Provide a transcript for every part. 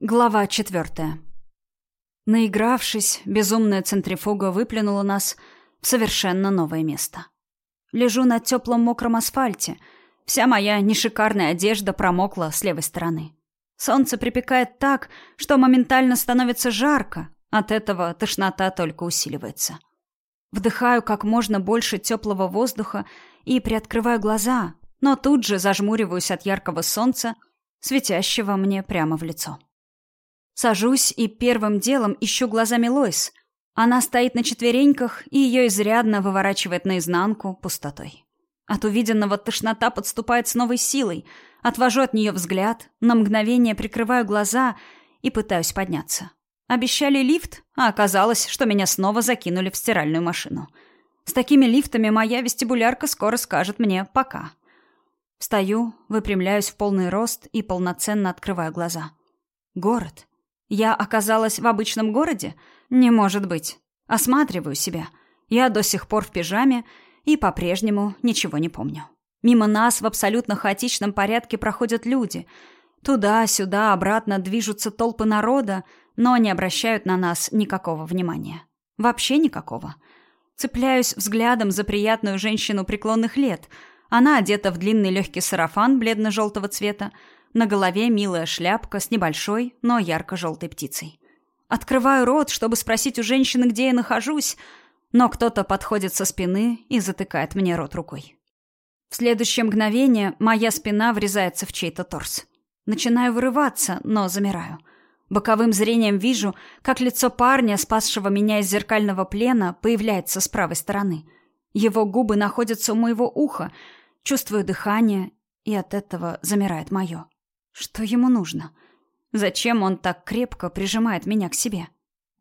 Глава четвертая. Наигравшись, безумная центрифуга выплюнула нас в совершенно новое место. Лежу на теплом мокром асфальте. Вся моя нешикарная одежда промокла с левой стороны. Солнце припекает так, что моментально становится жарко. От этого тошнота только усиливается. Вдыхаю как можно больше теплого воздуха и приоткрываю глаза, но тут же зажмуриваюсь от яркого солнца, светящего мне прямо в лицо. Сажусь и первым делом ищу глазами Лойс. Она стоит на четвереньках, и ее изрядно выворачивает наизнанку пустотой. От увиденного тошнота подступает с новой силой. Отвожу от нее взгляд, на мгновение прикрываю глаза и пытаюсь подняться. Обещали лифт, а оказалось, что меня снова закинули в стиральную машину. С такими лифтами моя вестибулярка скоро скажет мне «пока». Встаю, выпрямляюсь в полный рост и полноценно открываю глаза. Город. Я оказалась в обычном городе? Не может быть. Осматриваю себя. Я до сих пор в пижаме и по-прежнему ничего не помню. Мимо нас в абсолютно хаотичном порядке проходят люди. Туда-сюда, обратно движутся толпы народа, но не обращают на нас никакого внимания. Вообще никакого. Цепляюсь взглядом за приятную женщину преклонных лет. Она одета в длинный легкий сарафан бледно-желтого цвета, на голове милая шляпка с небольшой, но ярко-желтой птицей. Открываю рот, чтобы спросить у женщины, где я нахожусь, но кто-то подходит со спины и затыкает мне рот рукой. В следующее мгновение моя спина врезается в чей-то торс. Начинаю вырываться, но замираю. Боковым зрением вижу, как лицо парня, спасшего меня из зеркального плена, появляется с правой стороны. Его губы находятся у моего уха, чувствую дыхание, и от этого замирает мое. Что ему нужно? Зачем он так крепко прижимает меня к себе?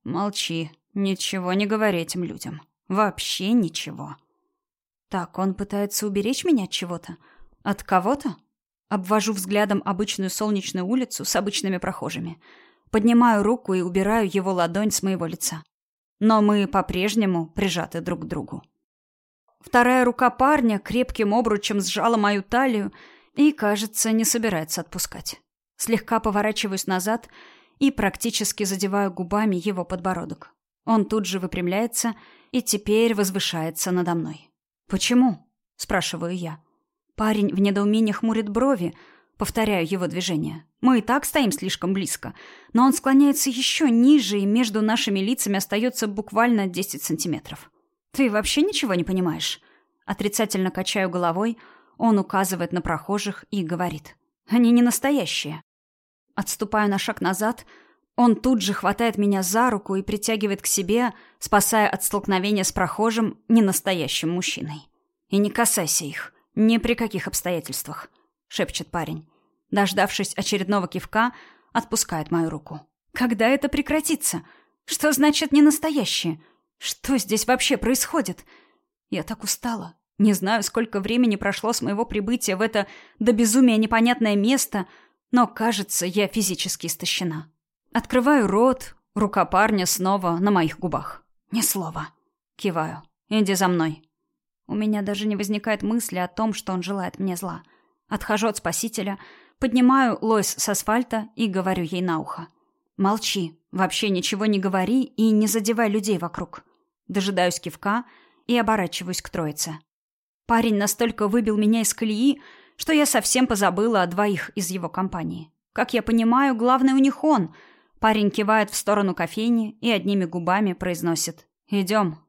Молчи, ничего не говори этим людям. Вообще ничего. Так, он пытается уберечь меня от чего-то? От кого-то? Обвожу взглядом обычную солнечную улицу с обычными прохожими. Поднимаю руку и убираю его ладонь с моего лица. Но мы по-прежнему прижаты друг к другу. Вторая рука парня крепким обручем сжала мою талию и, кажется, не собирается отпускать. Слегка поворачиваюсь назад и практически задеваю губами его подбородок. Он тут же выпрямляется и теперь возвышается надо мной. «Почему?» — спрашиваю я. Парень в недоумении хмурит брови, повторяю его движение. Мы и так стоим слишком близко, но он склоняется еще ниже, и между нашими лицами остается буквально 10 сантиметров. «Ты вообще ничего не понимаешь?» Отрицательно качаю головой — он указывает на прохожих и говорит. «Они не настоящие». Отступаю на шаг назад. Он тут же хватает меня за руку и притягивает к себе, спасая от столкновения с прохожим ненастоящим мужчиной. «И не касайся их. Ни при каких обстоятельствах», — шепчет парень. Дождавшись очередного кивка, отпускает мою руку. «Когда это прекратится? Что значит ненастоящие? Что здесь вообще происходит? Я так устала. Не знаю, сколько времени прошло с моего прибытия в это до безумия непонятное место, но, кажется, я физически истощена. Открываю рот, рука парня снова на моих губах. Ни слова. Киваю. «Иди за мной». У меня даже не возникает мысли о том, что он желает мне зла. Отхожу от спасителя, поднимаю Лойс с асфальта и говорю ей на ухо. «Молчи, вообще ничего не говори и не задевай людей вокруг». Дожидаюсь кивка и оборачиваюсь к троице. Парень настолько выбил меня из колеи, что я совсем позабыла о двоих из его компании. Как я понимаю, главный у них он. Парень кивает в сторону кофейни и одними губами произносит «Идем».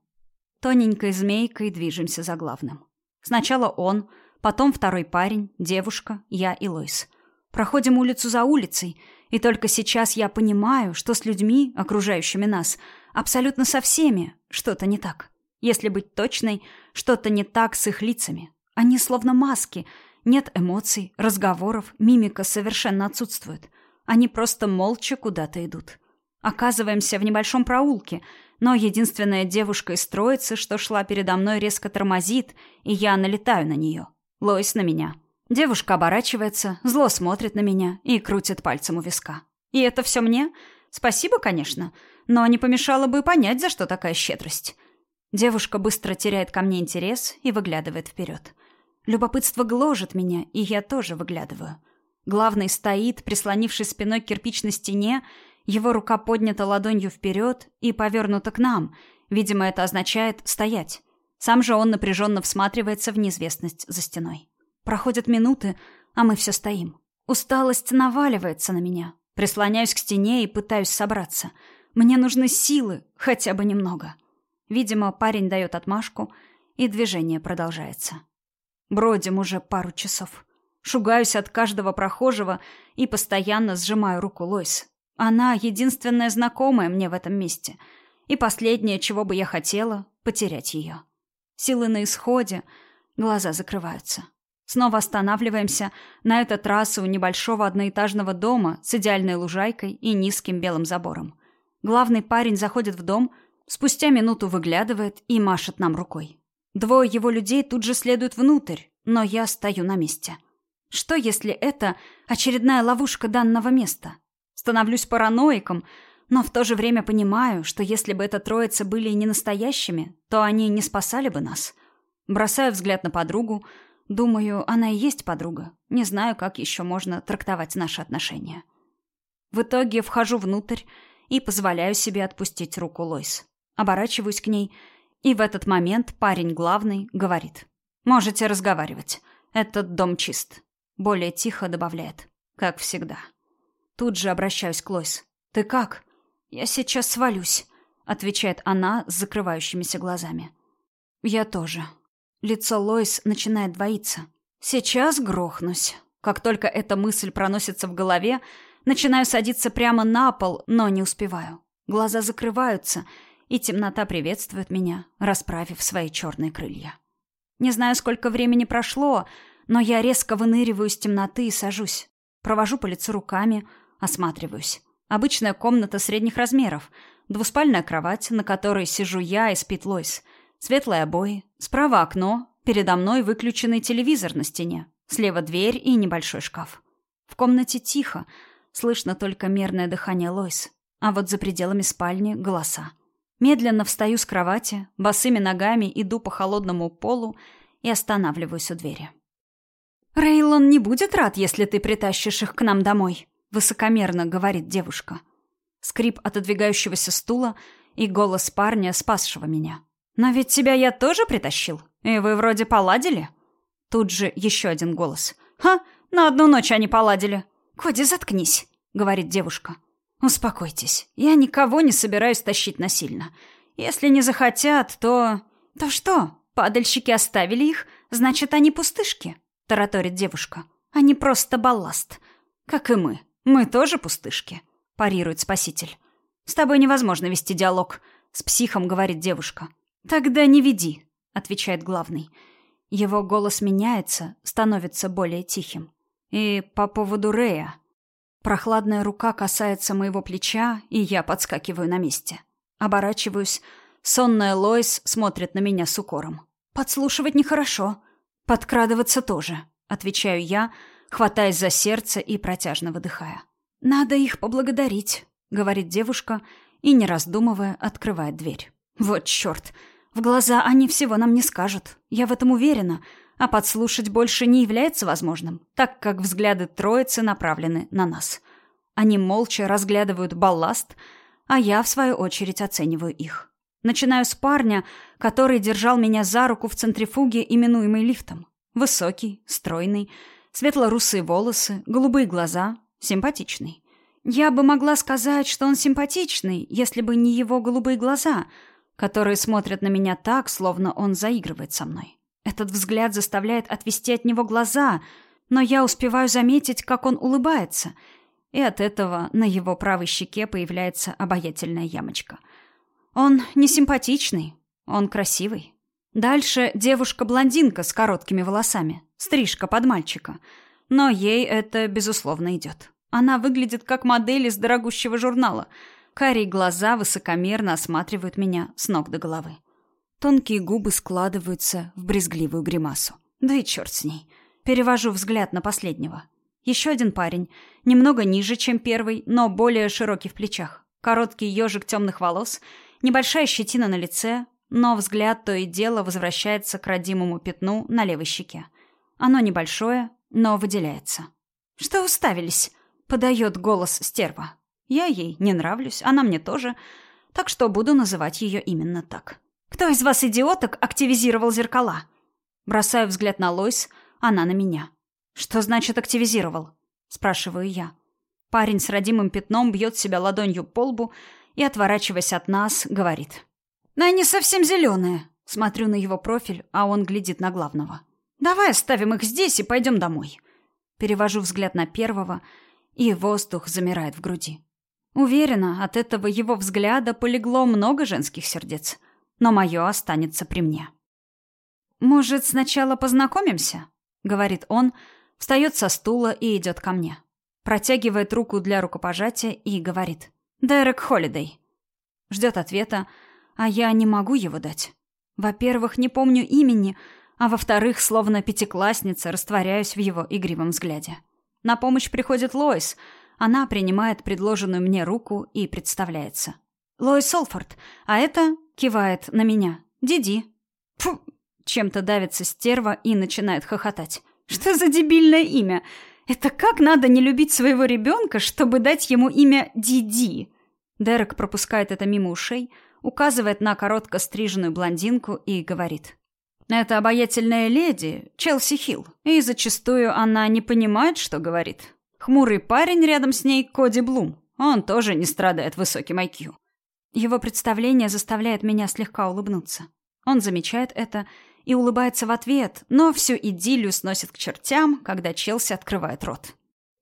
Тоненькой змейкой движемся за главным. Сначала он, потом второй парень, девушка, я и Лойс. Проходим улицу за улицей, и только сейчас я понимаю, что с людьми, окружающими нас, абсолютно со всеми, что-то не так. Если быть точной, что-то не так с их лицами. Они словно маски. Нет эмоций, разговоров, мимика совершенно отсутствует. Они просто молча куда-то идут. Оказываемся в небольшом проулке, но единственная девушка из троицы, что шла передо мной, резко тормозит, и я налетаю на нее. Лойс на меня. Девушка оборачивается, зло смотрит на меня и крутит пальцем у виска. И это все мне? Спасибо, конечно, но не помешало бы понять, за что такая щедрость. Девушка быстро теряет ко мне интерес и выглядывает вперед. Любопытство гложет меня, и я тоже выглядываю. Главный стоит, прислонившись спиной к кирпичной стене, его рука поднята ладонью вперед и повернута к нам. Видимо, это означает «стоять». Сам же он напряженно всматривается в неизвестность за стеной. Проходят минуты, а мы все стоим. Усталость наваливается на меня. Прислоняюсь к стене и пытаюсь собраться. Мне нужны силы, хотя бы немного. Видимо, парень дает отмашку, и движение продолжается. Бродим уже пару часов. Шугаюсь от каждого прохожего и постоянно сжимаю руку Лойс. Она единственная знакомая мне в этом месте. И последнее, чего бы я хотела, потерять ее. Силы на исходе, глаза закрываются. Снова останавливаемся, на этот раз у небольшого одноэтажного дома с идеальной лужайкой и низким белым забором. Главный парень заходит в дом, спустя минуту выглядывает и машет нам рукой. Двое его людей тут же следуют внутрь, но я стою на месте. Что, если это очередная ловушка данного места? Становлюсь параноиком, но в то же время понимаю, что если бы эта троица были не настоящими, то они не спасали бы нас. Бросаю взгляд на подругу, Думаю, она и есть подруга. Не знаю, как еще можно трактовать наши отношения. В итоге вхожу внутрь и позволяю себе отпустить руку Лойс. Оборачиваюсь к ней, и в этот момент парень главный говорит. «Можете разговаривать. Этот дом чист». Более тихо добавляет. «Как всегда». Тут же обращаюсь к Лойс. «Ты как?» «Я сейчас свалюсь», — отвечает она с закрывающимися глазами. «Я тоже», Лицо Лоис начинает двоиться. «Сейчас грохнусь». Как только эта мысль проносится в голове, начинаю садиться прямо на пол, но не успеваю. Глаза закрываются, и темнота приветствует меня, расправив свои черные крылья. Не знаю, сколько времени прошло, но я резко выныриваю из темноты и сажусь. Провожу по лицу руками, осматриваюсь. Обычная комната средних размеров, двуспальная кровать, на которой сижу я и спит Лойс — Светлые обои, справа окно, передо мной выключенный телевизор на стене, слева дверь и небольшой шкаф. В комнате тихо, слышно только мерное дыхание Лойс, а вот за пределами спальни — голоса. Медленно встаю с кровати, босыми ногами иду по холодному полу и останавливаюсь у двери. «Рейлон не будет рад, если ты притащишь их к нам домой», — высокомерно говорит девушка. Скрип отодвигающегося стула и голос парня, спасшего меня. «Но ведь тебя я тоже притащил, и вы вроде поладили?» Тут же еще один голос. «Ха, на одну ночь они поладили». «Коди, заткнись», — говорит девушка. «Успокойтесь, я никого не собираюсь тащить насильно. Если не захотят, то...» «То что, падальщики оставили их, значит, они пустышки?» — тараторит девушка. «Они просто балласт. Как и мы. Мы тоже пустышки», — парирует спаситель. «С тобой невозможно вести диалог», — с психом говорит девушка. «Тогда не веди», — отвечает главный. Его голос меняется, становится более тихим. «И по поводу Рея...» Прохладная рука касается моего плеча, и я подскакиваю на месте. Оборачиваюсь. Сонная Лойс смотрит на меня с укором. «Подслушивать нехорошо. Подкрадываться тоже», — отвечаю я, хватаясь за сердце и протяжно выдыхая. «Надо их поблагодарить», — говорит девушка и, не раздумывая, открывает дверь. «Вот черт! В глаза они всего нам не скажут. Я в этом уверена. А подслушать больше не является возможным, так как взгляды троицы направлены на нас. Они молча разглядывают балласт, а я, в свою очередь, оцениваю их. Начинаю с парня, который держал меня за руку в центрифуге, именуемой лифтом. Высокий, стройный, светло-русые волосы, голубые глаза, симпатичный. Я бы могла сказать, что он симпатичный, если бы не его голубые глаза — которые смотрят на меня так, словно он заигрывает со мной. Этот взгляд заставляет отвести от него глаза, но я успеваю заметить, как он улыбается, и от этого на его правой щеке появляется обаятельная ямочка. Он не симпатичный, он красивый. Дальше девушка-блондинка с короткими волосами, стрижка под мальчика. Но ей это, безусловно, идет. Она выглядит как модель из дорогущего журнала — Карие глаза высокомерно осматривают меня с ног до головы. Тонкие губы складываются в брезгливую гримасу. Да и черт с ней. Перевожу взгляд на последнего. Еще один парень, немного ниже, чем первый, но более широкий в плечах. Короткий ежик темных волос, небольшая щетина на лице, но взгляд то и дело возвращается к родимому пятну на левой щеке. Оно небольшое, но выделяется. «Что уставились?» — подает голос стерва. Я ей не нравлюсь, она мне тоже, так что буду называть ее именно так. «Кто из вас, идиоток, активизировал зеркала?» Бросаю взгляд на Лойс, она на меня. «Что значит активизировал?» — спрашиваю я. Парень с родимым пятном бьет себя ладонью по лбу и, отворачиваясь от нас, говорит. «Но они совсем зеленые». Смотрю на его профиль, а он глядит на главного. «Давай оставим их здесь и пойдем домой». Перевожу взгляд на первого, и воздух замирает в груди. Уверена, от этого его взгляда полегло много женских сердец, но мое останется при мне. «Может, сначала познакомимся?» — говорит он, встает со стула и идет ко мне. Протягивает руку для рукопожатия и говорит. «Дерек Холидей». Ждет ответа, а я не могу его дать. Во-первых, не помню имени, а во-вторых, словно пятиклассница, растворяюсь в его игривом взгляде. На помощь приходит Лоис. Она принимает предложенную мне руку и представляется. «Лоис Солфорд, а это...» — кивает на меня. «Диди». Фу! Чем-то давится стерва и начинает хохотать. «Что за дебильное имя? Это как надо не любить своего ребенка, чтобы дать ему имя Диди?» Дерек пропускает это мимо ушей, указывает на коротко стриженную блондинку и говорит. «Это обаятельная леди, Челси Хилл, и зачастую она не понимает, что говорит. Хмурый парень рядом с ней Коди Блум. Он тоже не страдает высоким IQ». Его представление заставляет меня слегка улыбнуться. Он замечает это и улыбается в ответ, но всю идиллию сносит к чертям, когда Челси открывает рот.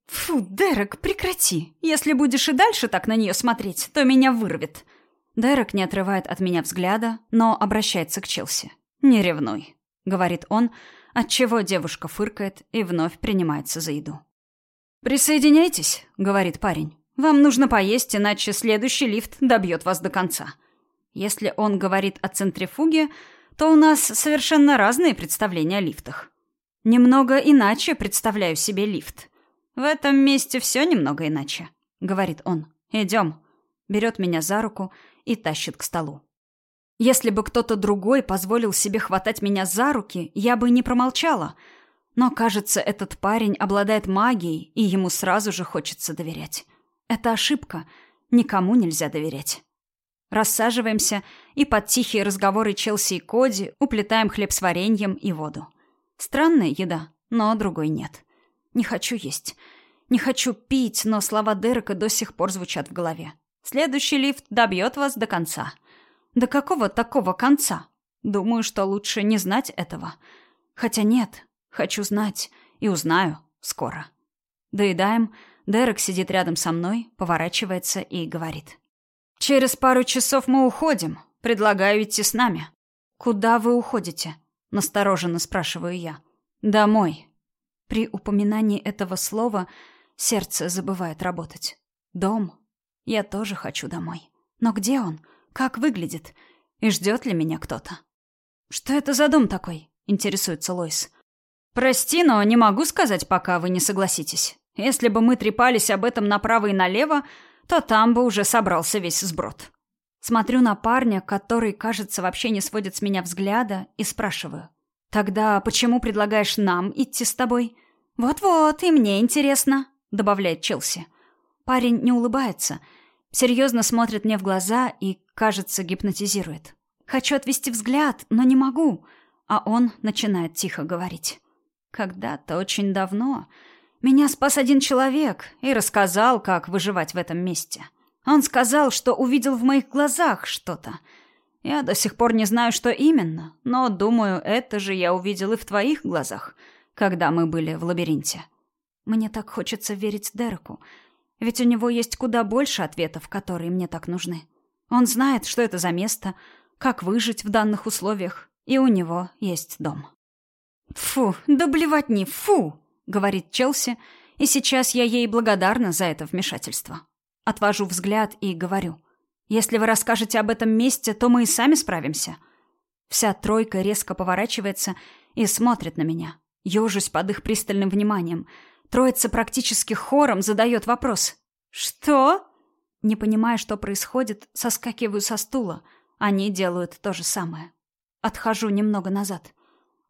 «Фу, Дерек, прекрати. Если будешь и дальше так на нее смотреть, то меня вырвет». Дерек не отрывает от меня взгляда, но обращается к Челси. «Не ревнуй», — говорит он, отчего девушка фыркает и вновь принимается за еду. «Присоединяйтесь», — говорит парень. «Вам нужно поесть, иначе следующий лифт добьет вас до конца». Если он говорит о центрифуге, то у нас совершенно разные представления о лифтах. Немного иначе представляю себе лифт. В этом месте все немного иначе, говорит он. Идем. Берет меня за руку и тащит к столу. Если бы кто-то другой позволил себе хватать меня за руки, я бы не промолчала. Но, кажется, этот парень обладает магией, и ему сразу же хочется доверять. Это ошибка. Никому нельзя доверять. Рассаживаемся и под тихие разговоры Челси и Коди уплетаем хлеб с вареньем и воду. Странная еда, но другой нет. Не хочу есть. Не хочу пить, но слова Дерека до сих пор звучат в голове. Следующий лифт добьет вас до конца. До какого такого конца? Думаю, что лучше не знать этого. Хотя нет, хочу знать и узнаю скоро. Доедаем. Дерек сидит рядом со мной, поворачивается и говорит. «Через пару часов мы уходим. Предлагаю идти с нами». «Куда вы уходите?» — настороженно спрашиваю я. «Домой». При упоминании этого слова сердце забывает работать. «Дом я тоже хочу домой. Но где он? Как выглядит? И ждет ли меня кто-то? «Что это за дом такой?» — интересуется Лойс. «Прости, но не могу сказать, пока вы не согласитесь. Если бы мы трепались об этом направо и налево, то там бы уже собрался весь сброд». Смотрю на парня, который, кажется, вообще не сводит с меня взгляда, и спрашиваю. «Тогда почему предлагаешь нам идти с тобой?» «Вот-вот, и мне интересно», — добавляет Челси. Парень не улыбается — Серьезно смотрит мне в глаза и, кажется, гипнотизирует. Хочу отвести взгляд, но не могу. А он начинает тихо говорить. Когда-то очень давно меня спас один человек и рассказал, как выживать в этом месте. Он сказал, что увидел в моих глазах что-то. Я до сих пор не знаю, что именно, но, думаю, это же я увидел и в твоих глазах, когда мы были в лабиринте. Мне так хочется верить Дереку, ведь у него есть куда больше ответов, которые мне так нужны. Он знает, что это за место, как выжить в данных условиях, и у него есть дом. «Фу, да не фу!» — говорит Челси, и сейчас я ей благодарна за это вмешательство. Отвожу взгляд и говорю. «Если вы расскажете об этом месте, то мы и сами справимся». Вся тройка резко поворачивается и смотрит на меня. Ёжусь под их пристальным вниманием — Троица практически хором задает вопрос. «Что?» Не понимая, что происходит, соскакиваю со стула. Они делают то же самое. Отхожу немного назад.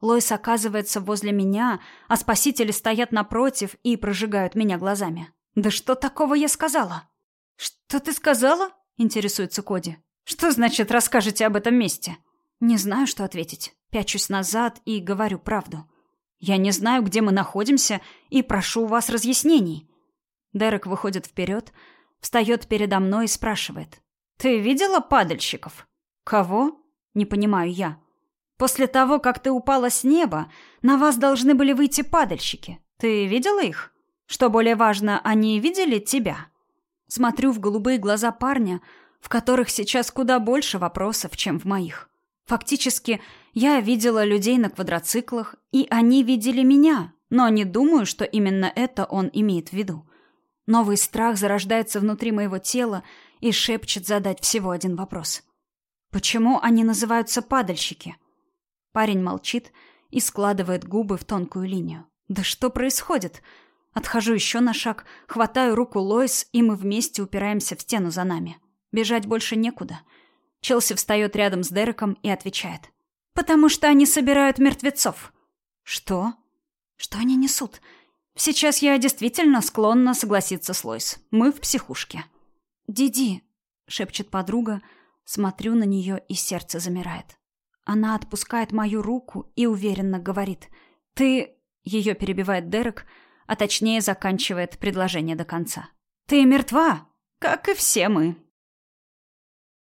Лойс оказывается возле меня, а спасители стоят напротив и прожигают меня глазами. «Да что такого я сказала?» «Что ты сказала?» — интересуется Коди. «Что значит расскажете об этом месте?» Не знаю, что ответить. Пячусь назад и говорю правду. Я не знаю, где мы находимся, и прошу у вас разъяснений. Дерек выходит вперед, встает передо мной и спрашивает. «Ты видела падальщиков?» «Кого?» — не понимаю я. «После того, как ты упала с неба, на вас должны были выйти падальщики. Ты видела их? Что более важно, они видели тебя?» Смотрю в голубые глаза парня, в которых сейчас куда больше вопросов, чем в моих. Фактически, я видела людей на квадроциклах, и они видели меня, но не думаю, что именно это он имеет в виду. Новый страх зарождается внутри моего тела и шепчет задать всего один вопрос. Почему они называются падальщики? Парень молчит и складывает губы в тонкую линию. Да что происходит? Отхожу еще на шаг, хватаю руку Лоис, и мы вместе упираемся в стену за нами. Бежать больше некуда. Челси встает рядом с Дереком и отвечает. «Потому что они собирают мертвецов». «Что?» «Что они несут?» Сейчас я действительно склонна согласиться с Лойс. Мы в психушке. «Диди», — шепчет подруга, смотрю на нее, и сердце замирает. Она отпускает мою руку и уверенно говорит. «Ты...» — ее перебивает Дерек, а точнее заканчивает предложение до конца. «Ты мертва, как и все мы».